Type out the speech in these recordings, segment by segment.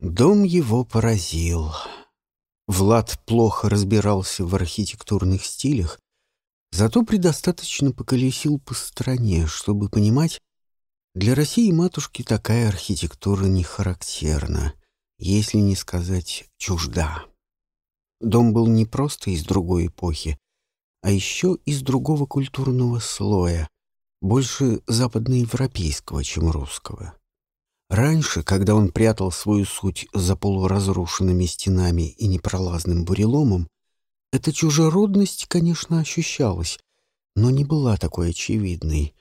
Дом его поразил. Влад плохо разбирался в архитектурных стилях, зато предостаточно поколесил по стране, чтобы понимать, для России матушки такая архитектура не характерна, если не сказать чужда. Дом был не просто из другой эпохи, а еще из другого культурного слоя, больше западноевропейского, чем русского. Раньше, когда он прятал свою суть за полуразрушенными стенами и непролазным буреломом, эта чужеродность, конечно, ощущалась, но не была такой очевидной,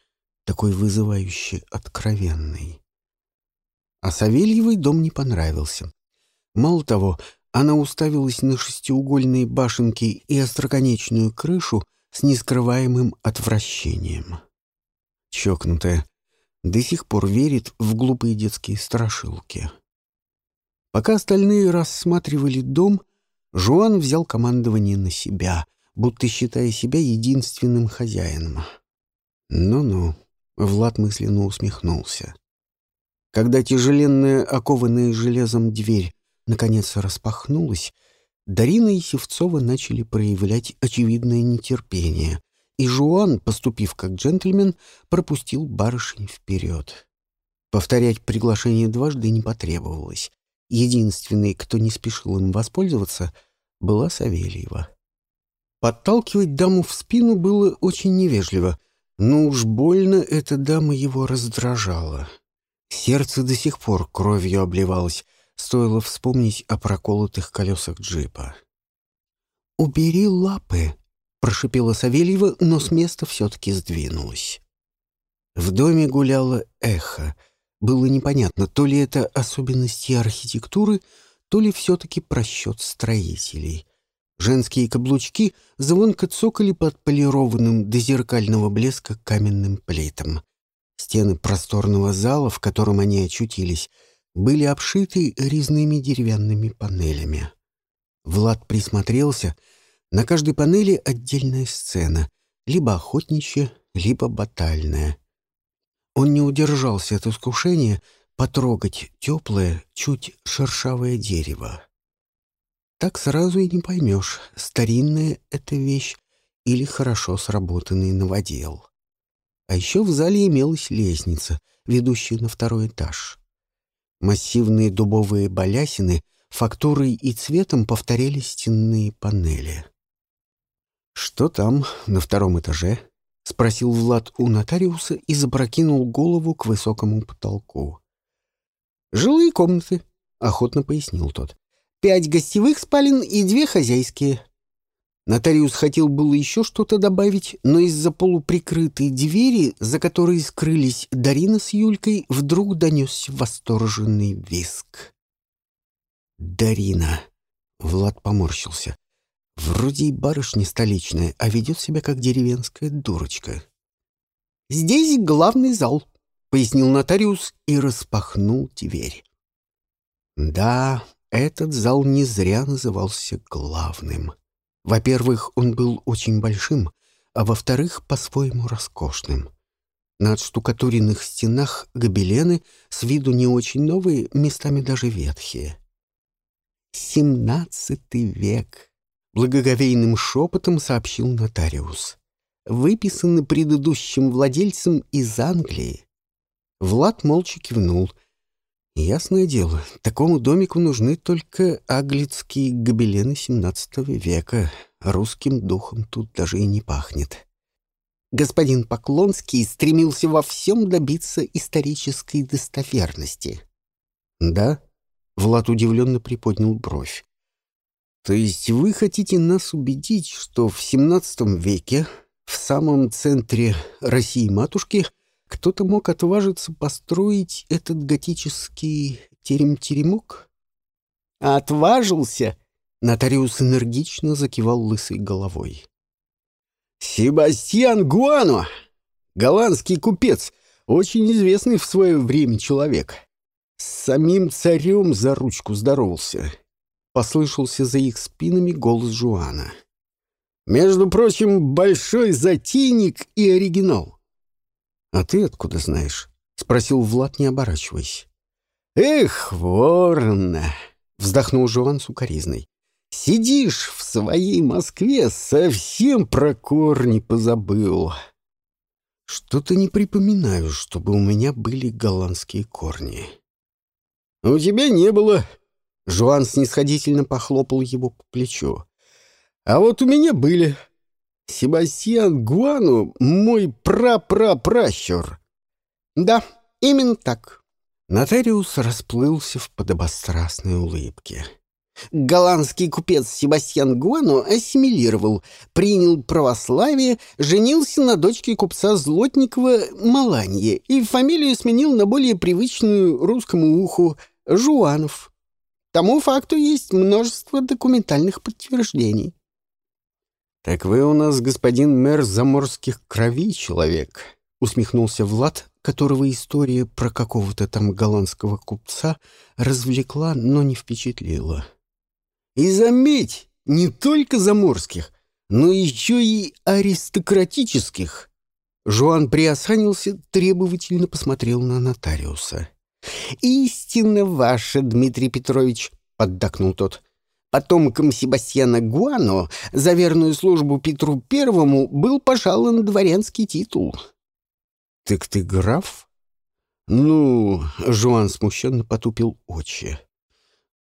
такой вызывающе откровенной. А Савельевой дом не понравился. Мало того, она уставилась на шестиугольные башенки и остроконечную крышу с нескрываемым отвращением. Чокнутая, до сих пор верит в глупые детские страшилки. Пока остальные рассматривали дом, Жуан взял командование на себя, будто считая себя единственным хозяином. «Ну-ну», — Влад мысленно усмехнулся. Когда тяжеленная, окованная железом дверь наконец распахнулась, Дарина и Севцова начали проявлять очевидное нетерпение, и Жуан, поступив как джентльмен, пропустил барышень вперед. Повторять приглашение дважды не потребовалось. Единственной, кто не спешил им воспользоваться, была Савельева. Подталкивать даму в спину было очень невежливо, но уж больно эта дама его раздражала. Сердце до сих пор кровью обливалось, стоило вспомнить о проколотых колесах джипа. «Убери лапы», — прошипела Савельева, но с места все-таки сдвинулась. В доме гуляло эхо. Было непонятно, то ли это особенности архитектуры, то ли все-таки просчет строителей. Женские каблучки звонко цокали под полированным до зеркального блеска каменным плитом. Стены просторного зала, в котором они очутились, были обшиты резными деревянными панелями. Влад присмотрелся — на каждой панели отдельная сцена, либо охотничья, либо батальная. Он не удержался от искушения потрогать теплое, чуть шершавое дерево. Так сразу и не поймешь, старинная это вещь или хорошо сработанный новодел. А еще в зале имелась лестница, ведущая на второй этаж. Массивные дубовые балясины фактурой и цветом повторяли стенные панели. «Что там, на втором этаже?» — спросил Влад у нотариуса и запрокинул голову к высокому потолку. «Жилые комнаты», — охотно пояснил тот. «Пять гостевых спален и две хозяйские». Нотариус хотел было еще что-то добавить, но из-за полуприкрытой двери, за которой скрылись Дарина с Юлькой, вдруг донесся восторженный виск. «Дарина!» — Влад поморщился. Вроде и барышня столичная, а ведет себя как деревенская дурочка. «Здесь главный зал», — пояснил нотариус и распахнул дверь. Да, этот зал не зря назывался главным. Во-первых, он был очень большим, а во-вторых, по-своему роскошным. На отштукатуренных стенах гобелены с виду не очень новые, местами даже ветхие. «Семнадцатый век», Благоговейным шепотом сообщил нотариус. Выписаны предыдущим владельцем из Англии. Влад молча кивнул. Ясное дело, такому домику нужны только аглицкие гобелены XVII века. Русским духом тут даже и не пахнет. Господин Поклонский стремился во всем добиться исторической достоверности. «Да?» — Влад удивленно приподнял бровь. То есть вы хотите нас убедить, что в XVII веке, в самом центре России-матушки, кто-то мог отважиться построить этот готический терем-теремок? Отважился? Нотариус энергично закивал лысой головой. Себастьян Гуано, голландский купец, очень известный в свое время человек. С самим царем за ручку здоровался послышался за их спинами голос Жуана. «Между прочим, большой затейник и оригинал». «А ты откуда знаешь?» — спросил Влад, не оборачиваясь. «Эх, ворон!» — вздохнул Жуан сукоризной. «Сидишь в своей Москве, совсем про корни позабыл». «Что-то не припоминаю, чтобы у меня были голландские корни». «У тебя не было». Жуан снисходительно похлопал его по плечу. «А вот у меня были. Себастьян Гуану — мой прапрапращур». «Да, именно так». Нотариус расплылся в подобострастной улыбке. Голландский купец Себастьян Гуану ассимилировал, принял православие, женился на дочке купца Злотникова Маланье и фамилию сменил на более привычную русскому уху Жуанов. Тому факту есть множество документальных подтверждений. «Так вы у нас, господин мэр, заморских кровей человек», — усмехнулся Влад, которого история про какого-то там голландского купца развлекла, но не впечатлила. И заметь, не только заморских, но еще и аристократических. Жуан приосанился, требовательно посмотрел на нотариуса. «Истинно ваша, Дмитрий Петрович», — поддакнул тот. Потомком Себастьяна Гуано за верную службу Петру Первому был пожалован дворянский титул. «Так ты граф?» «Ну...» — Жуан смущенно потупил очи.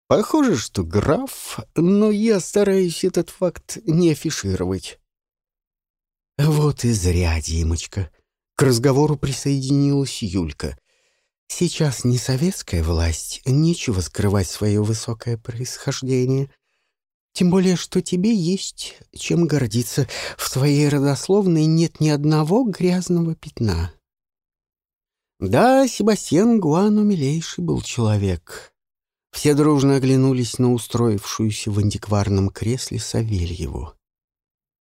Похоже, что граф, но я стараюсь этот факт не афишировать. Вот и зря, Димочка. К разговору присоединилась Юлька. Сейчас не советская власть, нечего скрывать свое высокое происхождение. Тем более, что тебе есть чем гордиться. В твоей родословной нет ни одного грязного пятна. Да, Себастьян Гуану милейший был человек. Все дружно оглянулись на устроившуюся в антикварном кресле Савельеву.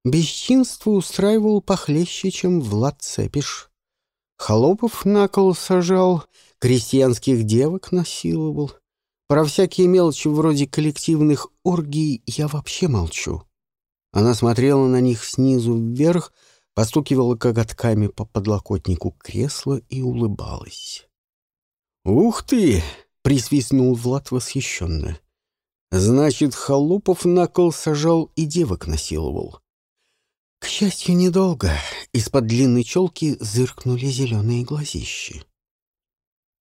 Бесчинство устраивал похлеще, чем Влад Цепиш. Холопов на кол сажал, крестьянских девок насиловал. Про всякие мелочи вроде коллективных оргий я вообще молчу. Она смотрела на них снизу вверх, постукивала коготками по подлокотнику кресла и улыбалась. «Ух ты!» присвистнул Влад восхищенно. Значит, Холопов на кол сажал и девок насиловал. К счастью, недолго. Из-под длинной челки зыркнули зеленые глазищи.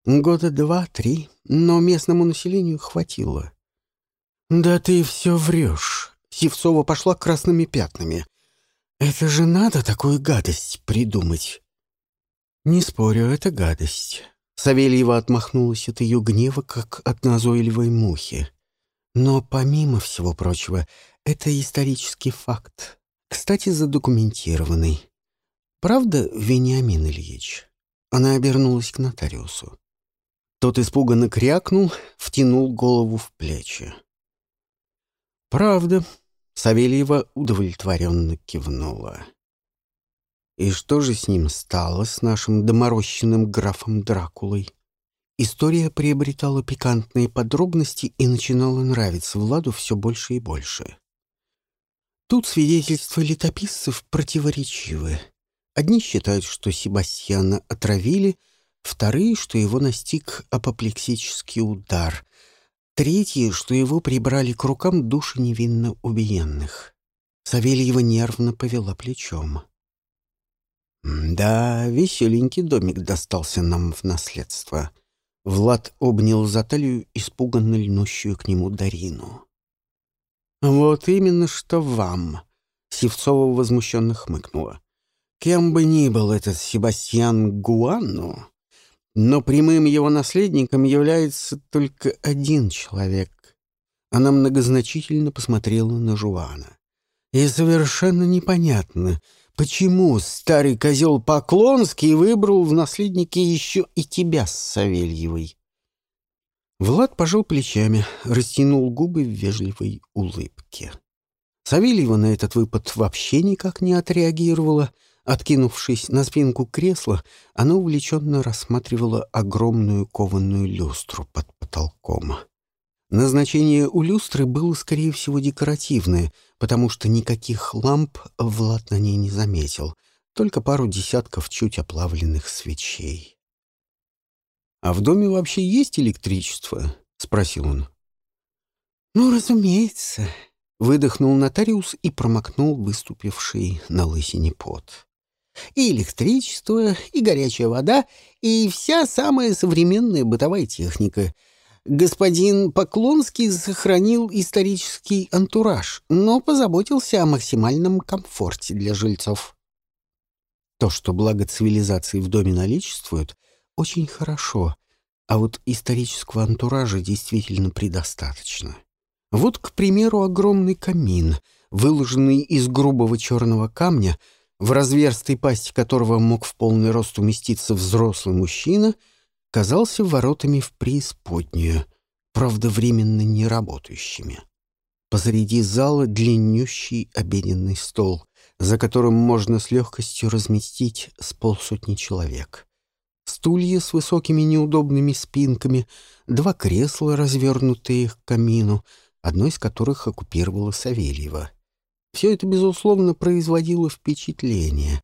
Года два-три, но местному населению хватило. «Да ты все врешь!» Севцова пошла красными пятнами. «Это же надо такую гадость придумать!» «Не спорю, это гадость. Савельева отмахнулась от ее гнева, как от назойливой мухи. Но, помимо всего прочего, это исторический факт, кстати, задокументированный. Правда, Вениамин Ильич? Она обернулась к нотариусу. Тот испуганно крякнул, втянул голову в плечи. «Правда», — Савельева удовлетворенно кивнула. И что же с ним стало, с нашим доморощенным графом Дракулой? История приобретала пикантные подробности и начинала нравиться Владу все больше и больше. Тут свидетельства летописцев противоречивы. Одни считают, что Себастьяна отравили, вторые, что его настиг апоплексический удар, третьи, что его прибрали к рукам души невинно убиенных. Савельева нервно повела плечом. «Да, веселенький домик достался нам в наследство». Влад обнял за талию испуганно льнущую к нему Дарину. «Вот именно что вам!» — Севцова возмущенно хмыкнула. «Кем бы ни был этот Себастьян Гуанну, но прямым его наследником является только один человек». Она многозначительно посмотрела на Жуана. «И совершенно непонятно, Почему старый козел Поклонский выбрал в наследники еще и тебя с Савельевой? Влад пожал плечами, растянул губы в вежливой улыбке. Савельева на этот выпад вообще никак не отреагировала. Откинувшись на спинку кресла, она увлеченно рассматривала огромную кованую люстру под потолком. Назначение у люстры было, скорее всего, декоративное, потому что никаких ламп Влад на ней не заметил, только пару десятков чуть оплавленных свечей. «А в доме вообще есть электричество?» — спросил он. «Ну, разумеется», — выдохнул нотариус и промокнул выступивший на лысине пот. «И электричество, и горячая вода, и вся самая современная бытовая техника. Господин Поклонский сохранил исторический антураж, но позаботился о максимальном комфорте для жильцов». То, что благо цивилизации в доме наличествуют, очень хорошо, а вот исторического антуража действительно предостаточно. Вот, к примеру, огромный камин, выложенный из грубого черного камня, в разверстой пасти которого мог в полный рост уместиться взрослый мужчина, казался воротами в преисподнюю, правда, временно не работающими. Посреди зала длиннющий обеденный стол, за которым можно с легкостью разместить с полсотни человек. Стулья с высокими неудобными спинками, два кресла, развернутые к камину — одно из которых оккупировала Савельева. Все это, безусловно, производило впечатление.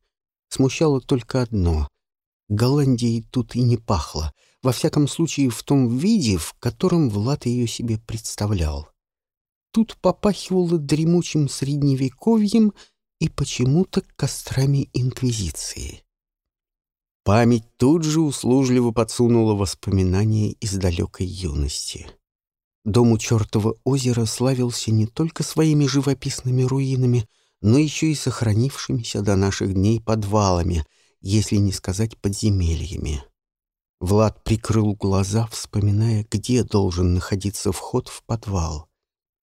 Смущало только одно — Голландией тут и не пахло, во всяком случае в том виде, в котором Влад ее себе представлял. Тут попахивало дремучим средневековьем и почему-то кострами Инквизиции. Память тут же услужливо подсунула воспоминания из далекой юности. Дом у чертова озера славился не только своими живописными руинами, но еще и сохранившимися до наших дней подвалами, если не сказать подземельями. Влад прикрыл глаза, вспоминая, где должен находиться вход в подвал.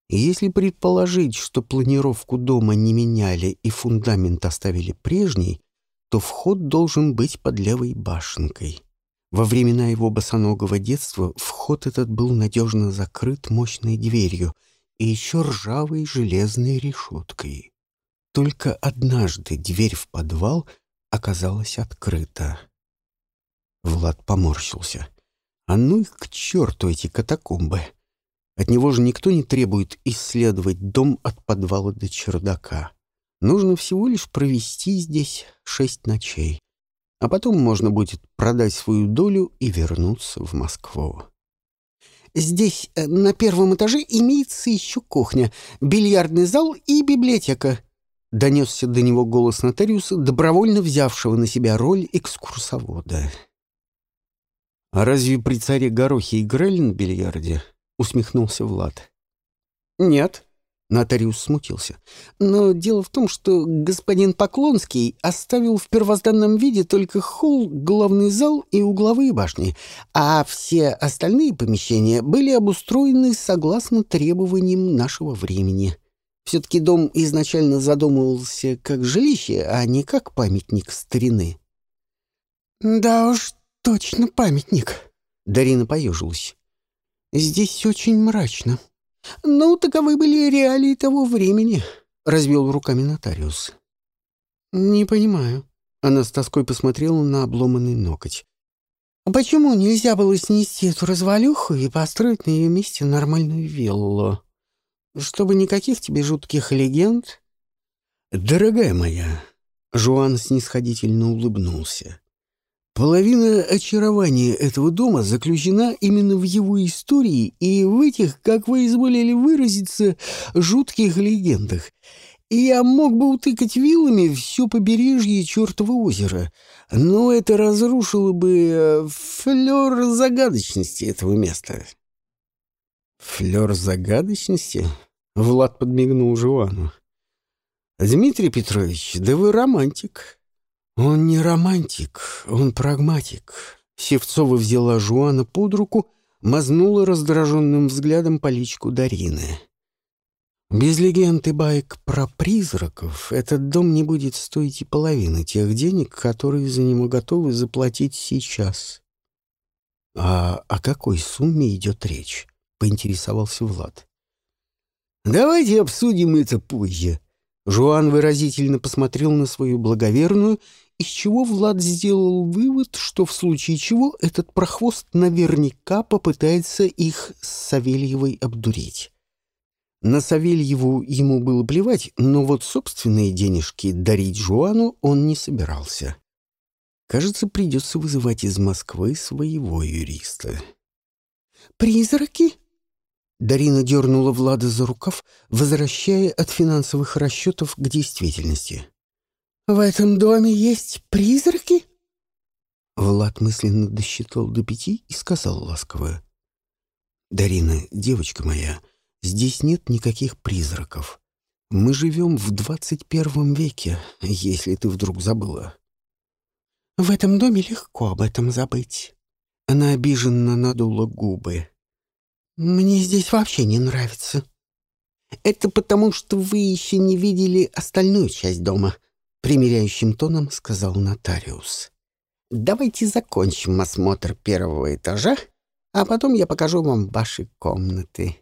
Если предположить, что планировку дома не меняли и фундамент оставили прежний, то вход должен быть под левой башенкой. Во времена его босоногого детства вход этот был надежно закрыт мощной дверью и еще ржавой железной решеткой. Только однажды дверь в подвал оказалась открыта. Влад поморщился. А ну их к черту эти катакомбы! От него же никто не требует исследовать дом от подвала до чердака. Нужно всего лишь провести здесь шесть ночей а потом можно будет продать свою долю и вернуться в Москву. «Здесь, э, на первом этаже, имеется еще кухня, бильярдный зал и библиотека», — донесся до него голос нотариуса, добровольно взявшего на себя роль экскурсовода. «А разве при царе Горохе играли на бильярде?» — усмехнулся Влад. «Нет», Нотариус смутился. Но дело в том, что господин Поклонский оставил в первозданном виде только холл, главный зал и угловые башни, а все остальные помещения были обустроены согласно требованиям нашего времени. Все-таки дом изначально задумывался как жилище, а не как памятник старины. «Да уж, точно памятник», — Дарина поежилась. «Здесь очень мрачно». «Ну, таковы были реалии того времени», — развел руками нотариус. «Не понимаю». Она с тоской посмотрела на обломанный ноготь. «А почему нельзя было снести эту развалюху и построить на ее месте нормальную виллу? Чтобы никаких тебе жутких легенд?» «Дорогая моя», — Жуан снисходительно улыбнулся, Половина очарования этого дома заключена именно в его истории и в этих, как вы изволили выразиться, жутких легендах. И я мог бы утыкать вилами все побережье чертова озера, но это разрушило бы э, флер загадочности этого места. «Флер загадочности?» — Влад подмигнул Жуану. «Дмитрий Петрович, да вы романтик». «Он не романтик, он прагматик». Севцова взяла Жуана под руку, мазнула раздраженным взглядом по личку Дарины. «Без легенд и байк про призраков этот дом не будет стоить и половины тех денег, которые за него готовы заплатить сейчас». «А о какой сумме идет речь?» — поинтересовался Влад. «Давайте обсудим это позже». Жуан выразительно посмотрел на свою благоверную из чего Влад сделал вывод, что в случае чего этот прохвост наверняка попытается их с Савельевой обдурить. На Савельеву ему было плевать, но вот собственные денежки дарить Жуану он не собирался. Кажется, придется вызывать из Москвы своего юриста. «Призраки?» Дарина дернула Влада за рукав, возвращая от финансовых расчетов к действительности. «В этом доме есть призраки?» Влад мысленно досчитал до пяти и сказал ласково. «Дарина, девочка моя, здесь нет никаких призраков. Мы живем в двадцать первом веке, если ты вдруг забыла». «В этом доме легко об этом забыть». Она обиженно надула губы. «Мне здесь вообще не нравится». «Это потому, что вы еще не видели остальную часть дома», — примиряющим тоном сказал нотариус. «Давайте закончим осмотр первого этажа, а потом я покажу вам ваши комнаты».